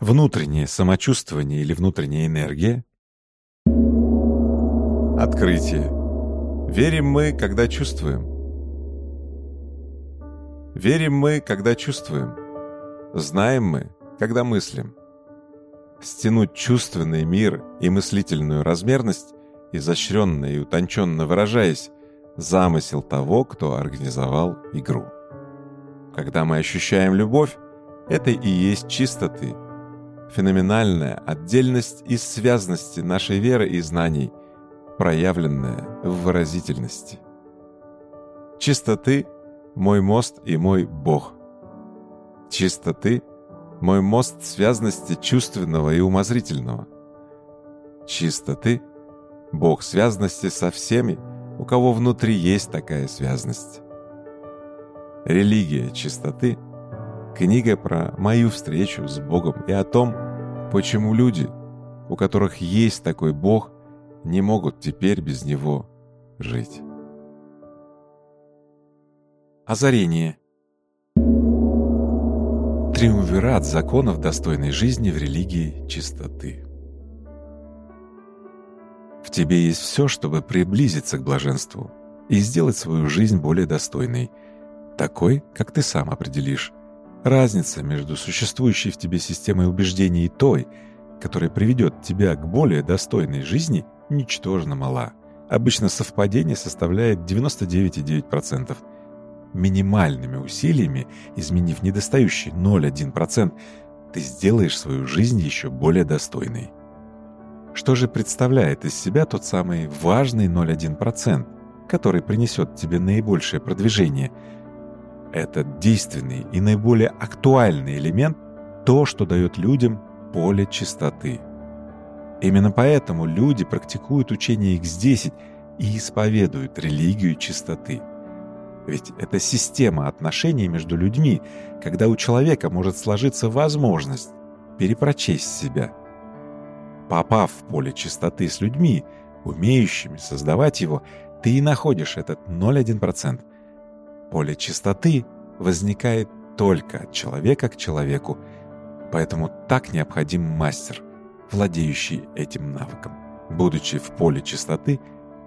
Внутреннее самочувствование или внутренняя энергия? Открытие. Верим мы, когда чувствуем. Верим мы, когда чувствуем. Знаем мы, когда мыслим. Стянуть чувственный мир и мыслительную размерность, изощренно и утонченно выражаясь, замысел того, кто организовал игру. Когда мы ощущаем любовь, это и есть чистоты – феноменальная отдельность и связности нашей веры и знаний, проявленная в выразительности. Чисто ты – мой мост и мой Бог. Чисто ты – мой мост связности чувственного и умозрительного. Чисто ты – Бог связности со всеми, у кого внутри есть такая связность. Религия чистоты Книга про мою встречу с Богом и о том, почему люди, у которых есть такой Бог, не могут теперь без Него жить. Озарение. Триумвират законов достойной жизни в религии чистоты. В тебе есть все, чтобы приблизиться к блаженству и сделать свою жизнь более достойной, такой, как ты сам определишь, Разница между существующей в тебе системой убеждений и той, которая приведет тебя к более достойной жизни, ничтожно мала. Обычно совпадение составляет 99,9%. Минимальными усилиями, изменив недостающий 0,1%, ты сделаешь свою жизнь еще более достойной. Что же представляет из себя тот самый важный 0,1%, который принесет тебе наибольшее продвижение – этот действенный и наиболее актуальный элемент – то, что дает людям поле чистоты. Именно поэтому люди практикуют учение X10 и исповедуют религию чистоты. Ведь это система отношений между людьми, когда у человека может сложиться возможность перепрочесть себя. Попав в поле чистоты с людьми, умеющими создавать его, ты и находишь этот 0,1%, поле чистоты возникает только от человека к человеку, поэтому так необходим мастер, владеющий этим навыком. Будучи в поле чистоты,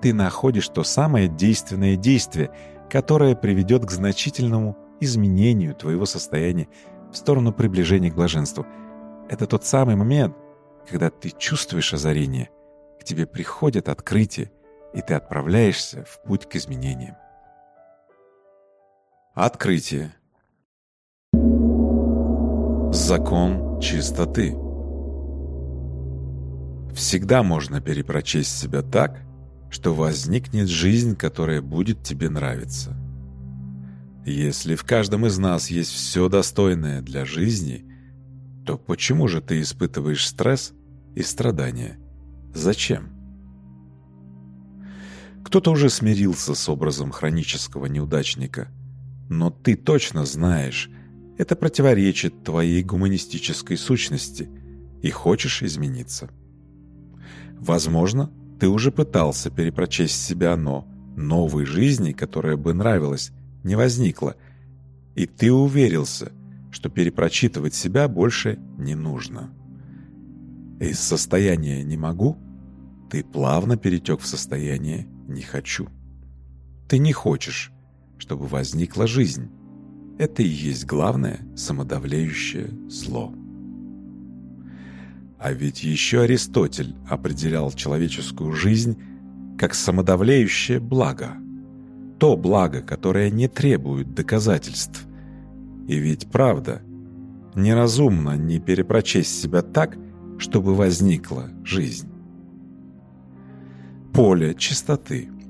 ты находишь то самое действенное действие, которое приведет к значительному изменению твоего состояния в сторону приближения к блаженству. Это тот самый момент, когда ты чувствуешь озарение, к тебе приходит открытие, и ты отправляешься в путь к изменениям. Открытие. Закон чистоты. Всегда можно перепрочесть себя так, что возникнет жизнь, которая будет тебе нравиться. Если в каждом из нас есть все достойное для жизни, то почему же ты испытываешь стресс и страдания? Зачем? Кто-то уже смирился с образом хронического неудачника – но ты точно знаешь, это противоречит твоей гуманистической сущности и хочешь измениться. Возможно, ты уже пытался перепрочесть себя, но новой жизни, которая бы нравилась, не возникла, и ты уверился, что перепрочитывать себя больше не нужно. Из состояния «не могу» ты плавно перетек в состояние «не хочу». Ты не хочешь, чтобы возникла жизнь. Это и есть главное самодавлеющее зло. А ведь еще Аристотель определял человеческую жизнь как самодавлеющее благо. То благо, которое не требует доказательств. И ведь правда, неразумно не перепрочесть себя так, чтобы возникла жизнь. Поле чистоты –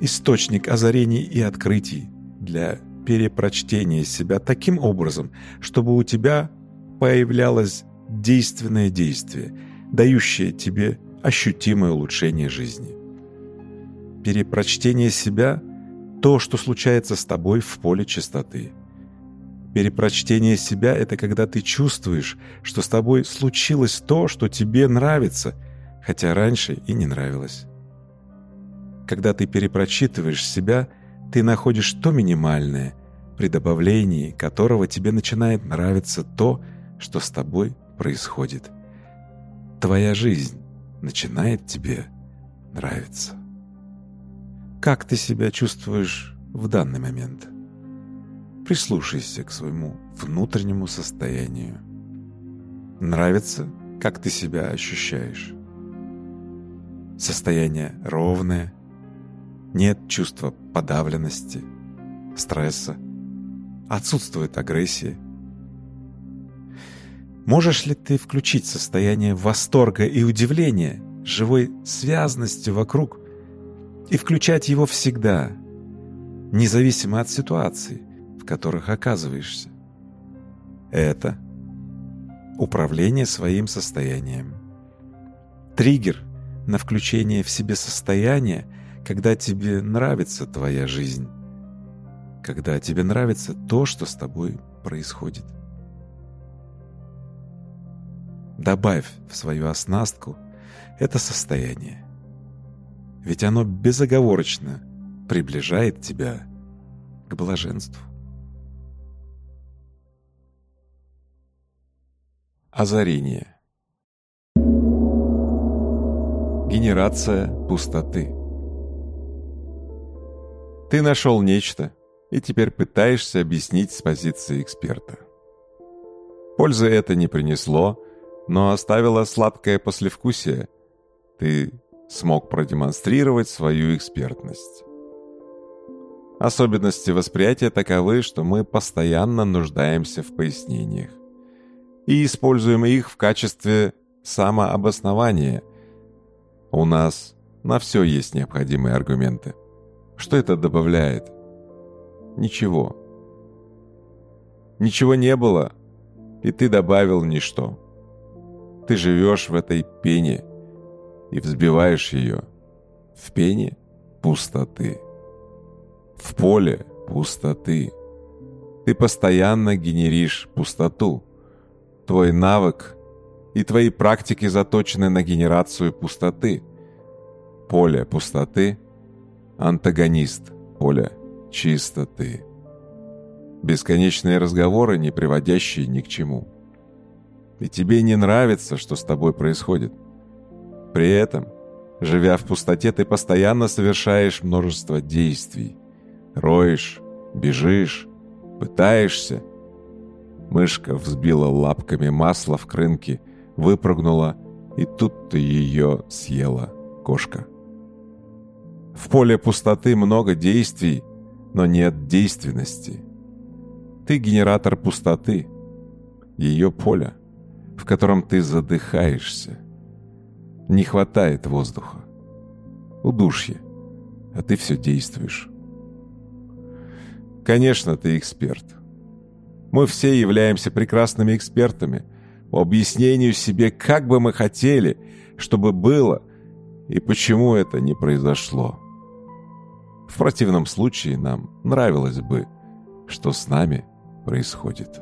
источник озарений и открытий для перепрочтения себя таким образом, чтобы у тебя появлялось действенное действие, дающее тебе ощутимое улучшение жизни. Перепрочтение себя – то, что случается с тобой в поле чистоты. Перепрочтение себя – это когда ты чувствуешь, что с тобой случилось то, что тебе нравится, хотя раньше и не нравилось. Когда ты перепрочитываешь себя, ты находишь то минимальное, при добавлении которого тебе начинает нравиться то, что с тобой происходит. Твоя жизнь начинает тебе нравиться. Как ты себя чувствуешь в данный момент? Прислушайся к своему внутреннему состоянию. Нравится, как ты себя ощущаешь. Состояние ровное, нет чувства подавленности, стресса. Отсутствует агрессии. Можешь ли ты включить состояние восторга и удивления живой связностью вокруг и включать его всегда, независимо от ситуации, в которых оказываешься? Это управление своим состоянием. Триггер на включение в себе состояния когда тебе нравится твоя жизнь, когда тебе нравится то, что с тобой происходит. Добавь в свою оснастку это состояние, ведь оно безоговорочно приближает тебя к блаженству. Озарение Генерация пустоты ты нашел нечто и теперь пытаешься объяснить с позиции эксперта. Пользы это не принесло, но оставило сладкое послевкусие. Ты смог продемонстрировать свою экспертность. Особенности восприятия таковы, что мы постоянно нуждаемся в пояснениях и используем их в качестве самообоснования. У нас на все есть необходимые аргументы. Что это добавляет? Ничего. Ничего не было, и ты добавил ничто. Ты живешь в этой пене и взбиваешь ее. В пене пустоты. В поле пустоты. Ты постоянно генеришь пустоту. Твой навык и твои практики заточены на генерацию пустоты. Поле пустоты – Антагонист, Оля, чисто ты. Бесконечные разговоры, не приводящие ни к чему. И тебе не нравится, что с тобой происходит. При этом, живя в пустоте, ты постоянно совершаешь множество действий. Роешь, бежишь, пытаешься. Мышка взбила лапками масло в крынке, выпрыгнула, и тут ты ее съела, кошка. В поле пустоты много действий, но нет действенности. Ты генератор пустоты, ее поле, в котором ты задыхаешься. Не хватает воздуха. Удушье, а ты все действуешь. Конечно, ты эксперт. Мы все являемся прекрасными экспертами по объяснению себе, как бы мы хотели, чтобы было и почему это не произошло. В противном случае нам нравилось бы, что с нами происходит.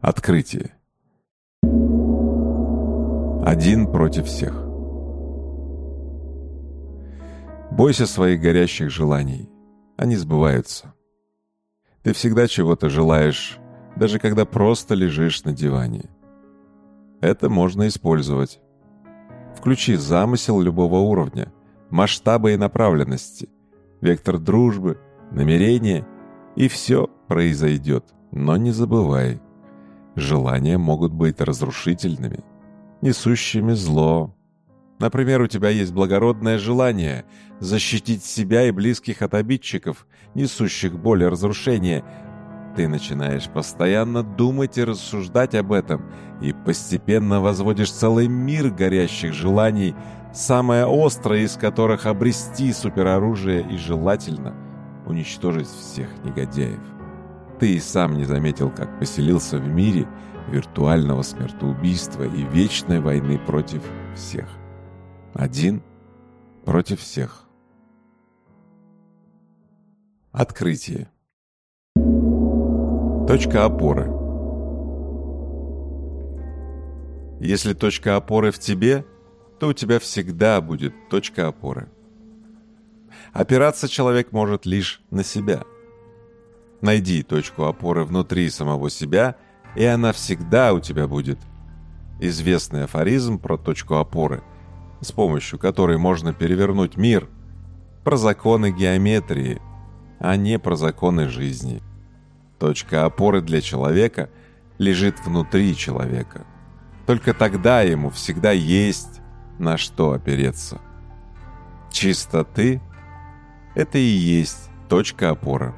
Открытие. Один против всех. Бойся своих горящих желаний. Они сбываются. Ты всегда чего-то желаешь, даже когда просто лежишь на диване. Это можно использовать. Включи замысел любого уровня, масштабы и направленности, вектор дружбы, намерения, и все произойдет. Но не забывай, желания могут быть разрушительными, несущими зло. Например, у тебя есть благородное желание защитить себя и близких от обидчиков, несущих боль и разрушение, ты начинаешь постоянно думать и рассуждать об этом, и постепенно возводишь целый мир горящих желаний, самое острое из которых обрести супероружие и желательно уничтожить всех негодяев. Ты и сам не заметил, как поселился в мире виртуального смертоубийства и вечной войны против всех. Один против всех. Открытие. Точка опоры. Если точка опоры в тебе, то у тебя всегда будет точка опоры. Опираться человек может лишь на себя. Найди точку опоры внутри самого себя, и она всегда у тебя будет. Известный афоризм про точку опоры, с помощью которой можно перевернуть мир, про законы геометрии, а не про законы жизни – Точка опоры для человека лежит внутри человека. Только тогда ему всегда есть на что опереться. Чистоты — это и есть точка опоры.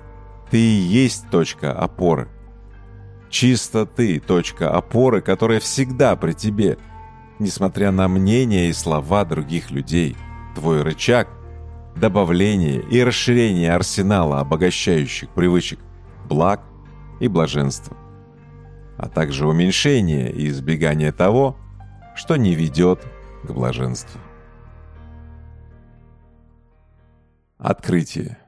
Ты и есть точка опоры. Чисто ты — точка опоры, которая всегда при тебе, несмотря на мнения и слова других людей. Твой рычаг — добавление и расширение арсенала обогащающих привычек, благ — и блаженство, а также уменьшение и избегание того, что не ведет к блаженству. Открытие.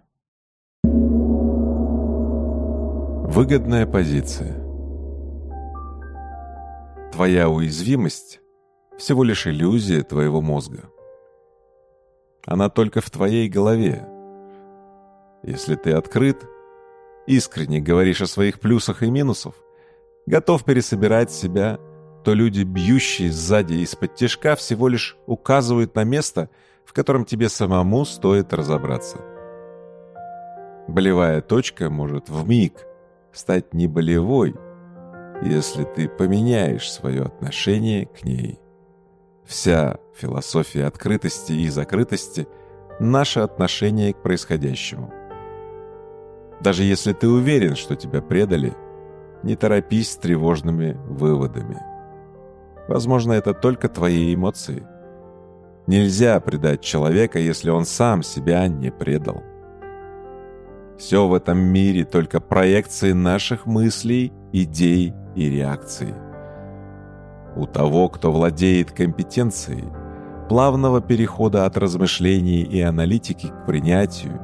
Выгодная позиция. Твоя уязвимость – всего лишь иллюзия твоего мозга. Она только в твоей голове. Если ты открыт – искренне говоришь о своих плюсах и минусах, готов пересобирать себя, то люди, бьющие сзади из-под тяжка, всего лишь указывают на место, в котором тебе самому стоит разобраться. Болевая точка может в миг стать не болевой, если ты поменяешь свое отношение к ней. Вся философия открытости и закрытости – наше отношение к происходящему. Даже если ты уверен, что тебя предали, не торопись с тревожными выводами. Возможно, это только твои эмоции. Нельзя предать человека, если он сам себя не предал. Все в этом мире только проекции наших мыслей, идей и реакций. У того, кто владеет компетенцией, плавного перехода от размышлений и аналитики к принятию,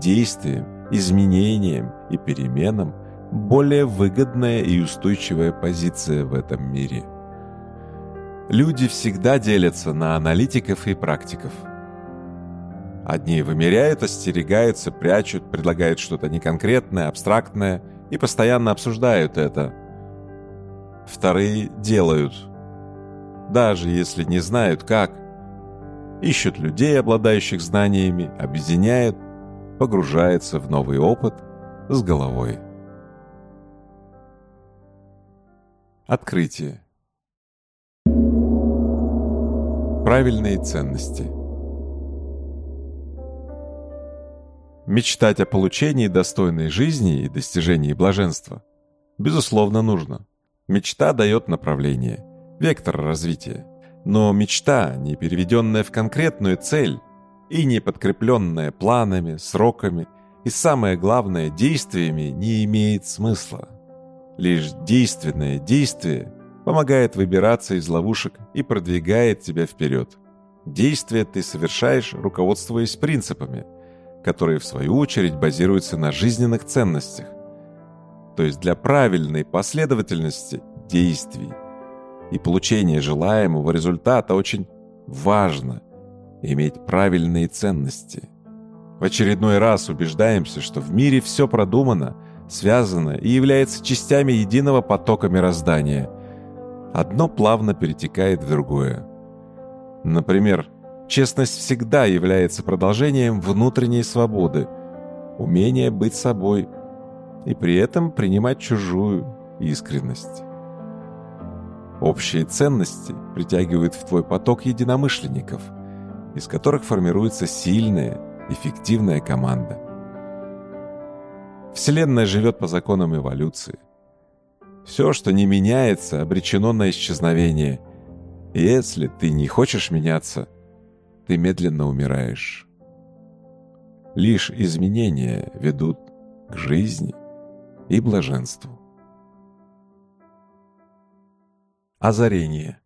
действиям изменениям и переменам более выгодная и устойчивая позиция в этом мире. Люди всегда делятся на аналитиков и практиков. Одни вымеряют, остерегаются, прячут, предлагают что-то неконкретное, абстрактное и постоянно обсуждают это. Вторые делают, даже если не знают как. Ищут людей, обладающих знаниями, объединяют, погружается в новый опыт с головой. Открытие. Правильные ценности. Мечтать о получении достойной жизни и достижении блаженства, безусловно, нужно. Мечта дает направление, вектор развития. Но мечта, не переведенная в конкретную цель, и не подкрепленное планами, сроками и, самое главное, действиями не имеет смысла. Лишь действенное действие помогает выбираться из ловушек и продвигает тебя вперед. Действие ты совершаешь, руководствуясь принципами, которые в свою очередь базируются на жизненных ценностях, то есть для правильной последовательности действий. И получение желаемого результата очень важно иметь правильные ценности. В очередной раз убеждаемся, что в мире все продумано, связано и является частями единого потока мироздания. Одно плавно перетекает в другое. Например, честность всегда является продолжением внутренней свободы, умения быть собой и при этом принимать чужую искренность. Общие ценности притягивают в твой поток единомышленников – из которых формируется сильная, эффективная команда. Вселенная живет по законам эволюции. Все, что не меняется, обречено на исчезновение. Если ты не хочешь меняться, ты медленно умираешь. Лишь изменения ведут к жизни и блаженству. Озарение –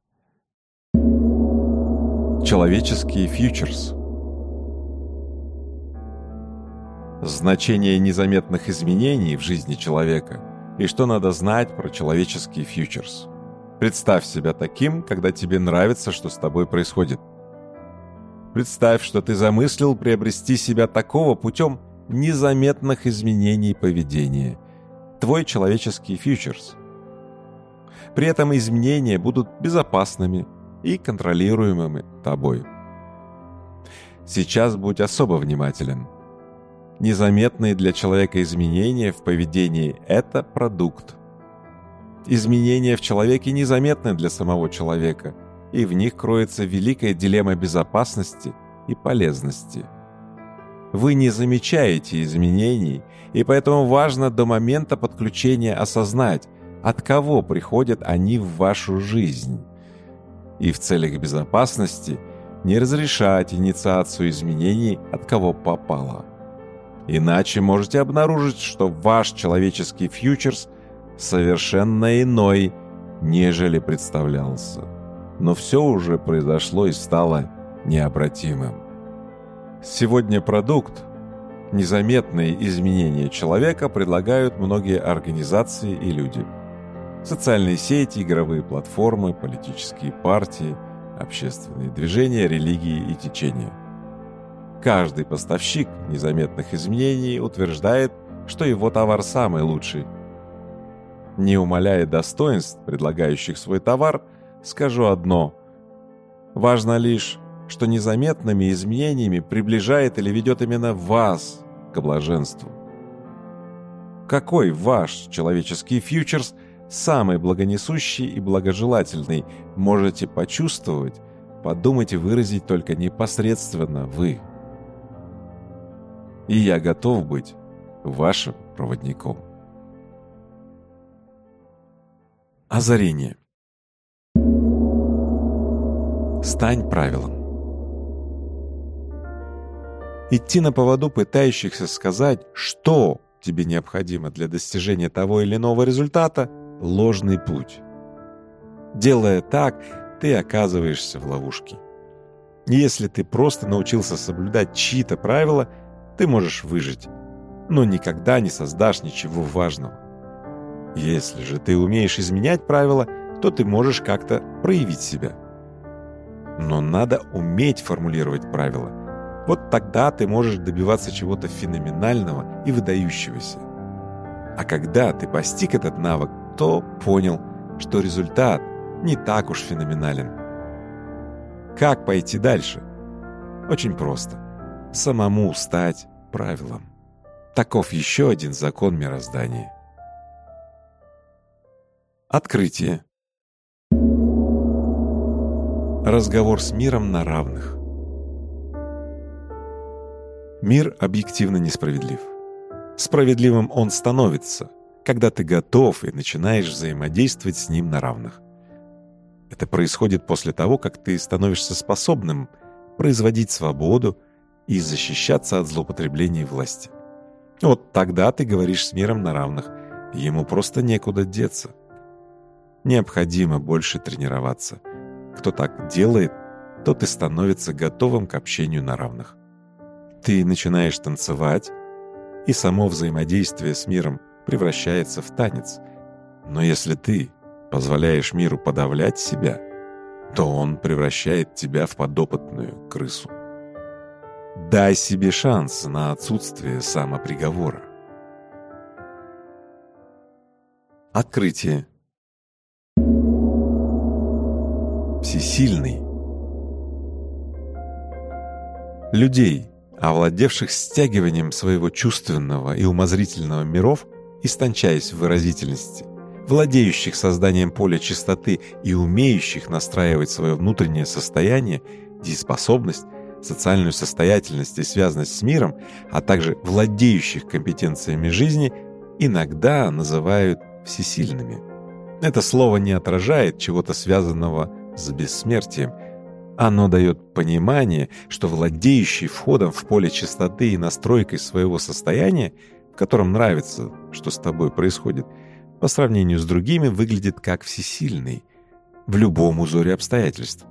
Человеческие фьючерс. Значение незаметных изменений в жизни человека и что надо знать про человеческие фьючерс. Представь себя таким, когда тебе нравится, что с тобой происходит. Представь, что ты замыслил приобрести себя такого путем незаметных изменений поведения. Твой человеческий фьючерс. При этом изменения будут безопасными, и контролируемыми тобой. Сейчас будь особо внимателен. Незаметные для человека изменения в поведении – это продукт. Изменения в человеке незаметны для самого человека, и в них кроется великая дилемма безопасности и полезности – вы не замечаете изменений, и поэтому важно до момента подключения осознать, от кого приходят они в вашу жизнь и в целях безопасности не разрешать инициацию изменений от кого попало. Иначе можете обнаружить, что ваш человеческий фьючерс совершенно иной, нежели представлялся. Но все уже произошло и стало необратимым. Сегодня продукт, незаметные изменения человека предлагают многие организации и люди – Социальные сети, игровые платформы, политические партии, общественные движения, религии и течения. Каждый поставщик незаметных изменений утверждает, что его товар самый лучший. Не умаляя достоинств предлагающих свой товар, скажу одно. Важно лишь, что незаметными изменениями приближает или ведет именно вас к блаженству. Какой ваш человеческий фьючерс – самый благонесущий и благожелательный можете почувствовать, подумать и выразить только непосредственно вы. И я готов быть вашим проводником. Озарение. Стань правилом. Идти на поводу пытающихся сказать, что тебе необходимо для достижения того или иного результата, ложный путь. Делая так, ты оказываешься в ловушке. Если ты просто научился соблюдать чьи-то правила, ты можешь выжить, но никогда не создашь ничего важного. Если же ты умеешь изменять правила, то ты можешь как-то проявить себя. Но надо уметь формулировать правила. Вот тогда ты можешь добиваться чего-то феноменального и выдающегося. А когда ты постиг этот навык, зато понял, что результат не так уж феноменален. Как пойти дальше? Очень просто. Самому стать правилом. Таков еще один закон мироздания. Открытие. Разговор с миром на равных. Мир объективно несправедлив. Справедливым он становится, когда ты готов и начинаешь взаимодействовать с ним на равных. Это происходит после того, как ты становишься способным производить свободу и защищаться от злоупотребления власти. Вот тогда ты говоришь с миром на равных, ему просто некуда деться. Необходимо больше тренироваться. Кто так делает, тот и становится готовым к общению на равных. Ты начинаешь танцевать, и само взаимодействие с миром превращается в танец. Но если ты позволяешь миру подавлять себя, то он превращает тебя в подопытную крысу. Дай себе шанс на отсутствие самоприговора. Открытие. Всесильный. Людей, овладевших стягиванием своего чувственного и умозрительного миров, истончаясь в выразительности, владеющих созданием поля чистоты и умеющих настраивать свое внутреннее состояние, дееспособность, социальную состоятельность и связанность с миром, а также владеющих компетенциями жизни, иногда называют всесильными. Это слово не отражает чего-то связанного с бессмертием. Оно дает понимание, что владеющий входом в поле чистоты и настройкой своего состояния – которым нравится, что с тобой происходит, по сравнению с другими выглядит как всесильный в любом узоре обстоятельств.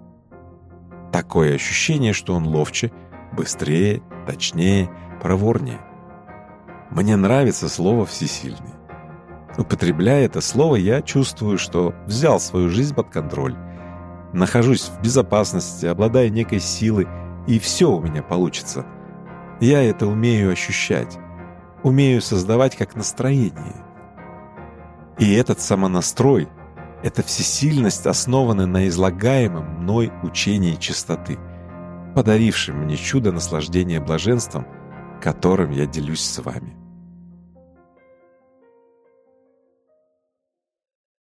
Такое ощущение, что он ловче, быстрее, точнее, проворнее. Мне нравится слово «всесильный». Употребляя это слово, я чувствую, что взял свою жизнь под контроль. Нахожусь в безопасности, обладая некой силой, и все у меня получится. Я это умею ощущать умею создавать как настроение. И этот самонастрой, это всесильность основанная на излагаемом мной учении чистоты, подарившем мне чудо наслаждения блаженством, которым я делюсь с вами.